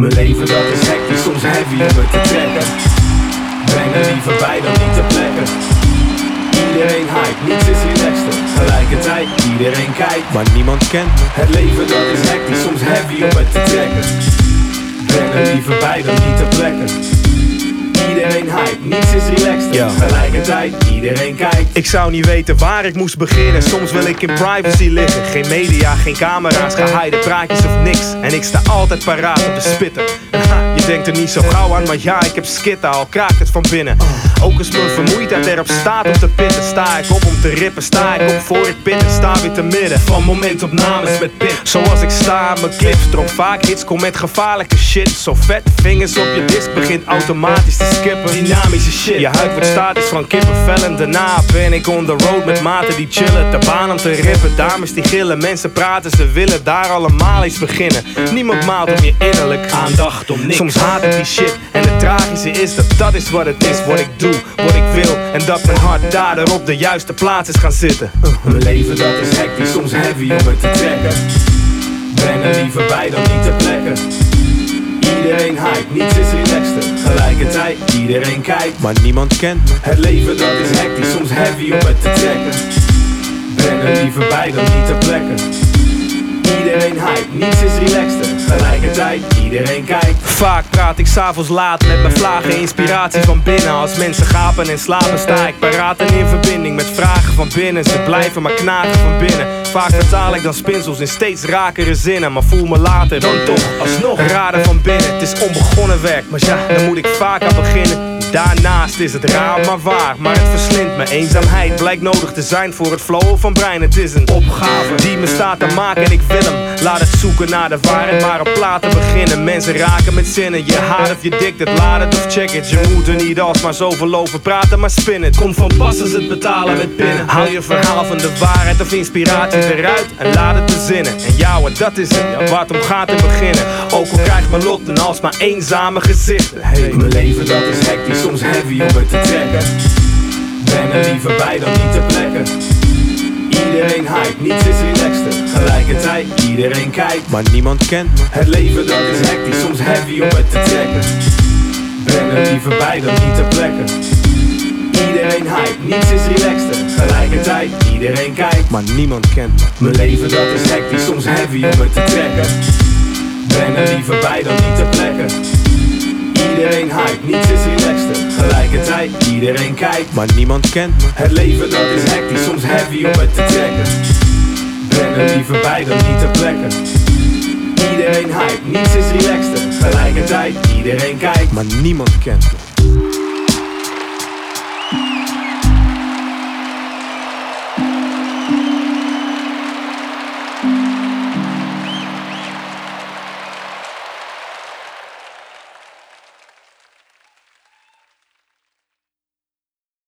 Mijn leven dat is hectisch, soms heavy om het te trekken Breng er liever bij dan niet te plekken. Iedereen hype, niets is relaxter Tegelijkertijd, iedereen kijkt. Maar niemand kent me. Het leven dat is hectisch, soms heavy om het te trekken Breng er liever bij dan niet te plekken Ja. Tegelijkertijd, iedereen kijkt. Ik zou niet weten waar ik moest beginnen. Soms wil ik in privacy liggen. Geen media, geen camera's, geheide praatjes of niks. En ik sta altijd paraat op de spitten. Ha, je denkt er niet zo gauw aan, maar ja, ik heb skitten, al kraakt het van binnen. Ook als mijn vermoeidheid erop staat om te pitten. Sta ik op om te rippen, sta ik op voor ik pitten. Sta weer te midden van momentopnames met pit. Zoals ik sta, mijn clips drop vaak hits. Kom met gevaarlijke shit. Zo vet, vingers op je disc begint automatisch te skippen. Dynamische shit. Je huid wordt statisch van kippenvel en daarna ben ik on the road met maten die chillen. De baan om te rippen, dames die gillen, mensen praten, ze willen daar allemaal iets beginnen. Niemand maalt om je innerlijk Aandacht om niks. Soms haat ik die shit en het tragische is dat dat is wat het is, wat ik doe, wat ik wil. En dat mijn hart daardoor op de juiste plaats is gaan zitten. Mijn leven dat is hectisch, soms heavy om het te trekken. Breng er liever bij dan niet te plekken. Iedereen hype, niets is relaxter. Tegelijkertijd, iedereen kijkt. Maar niemand kent me. Het leven dat is hectisch, soms heavy om het te trekken. Breng er liever bij dan niet te plekken. Iedereen hype, niets is relaxter. Tegelijkertijd, iedereen kijkt. Vaak praat ik s'avonds laat met mijn vlagen inspiratie van binnen. Als mensen gapen en slapen sta ik paraat en in verbinding met vragen van binnen. Ze blijven maar knagen van binnen. Vaak vertaal ik dan spinsels in steeds rakere zinnen. Maar voel me later dan toch alsnog raden van binnen. Het is onbegonnen werk, maar ja, dan moet ik vaak aan beginnen. Daarnaast is het raar maar waar, maar het verslindt me. Eenzaamheid blijkt nodig te zijn voor het flowen van brein. Het is een opgave die me staat te maken en ik wil hem. Laat het zoeken naar de waarheid, maar op platen beginnen. Mensen raken met zinnen, je haat of je dikt het, laat het of check het. Je moet er niet alsmaar zoveel over praten, maar spin het. Komt van pas als het betalen met pinnen. Haal je verhaal van de waarheid of inspiratie eruit en laat het bezinnen. En ja hoor, dat is het, ja, waar het om gaat te beginnen. Ook al krijgt mijn lot een alsmaar eenzame gezichten. Hey. Mijn leven dat is hectisch, soms heavy om het te trekken. Breng er liever bij dan niet te plekken. Iedereen hype, niets is relaxter. Tegelijkertijd, iedereen kijkt. Maar niemand kent me. Het leven dat is hectisch, soms heavy om het te trekken. Breng er liever bij dan niet te plekken. Iedereen hype, niets is relaxter. Tegelijkertijd, iedereen kijkt. Maar niemand kent me. Mijn leven dat is hectisch, soms heavy om het te trekken. Breng er liever bij dan niet te plekken. Iedereen hype, niets is relaxter. Tegelijkertijd, iedereen kijkt. Maar niemand kent me. Het leven dat is hectisch, soms heavy om het te trekken. Breng er liever bij dan niet te plekken. Iedereen hype, niets is relaxter. Tegelijkertijd, iedereen kijkt. Maar niemand kent me.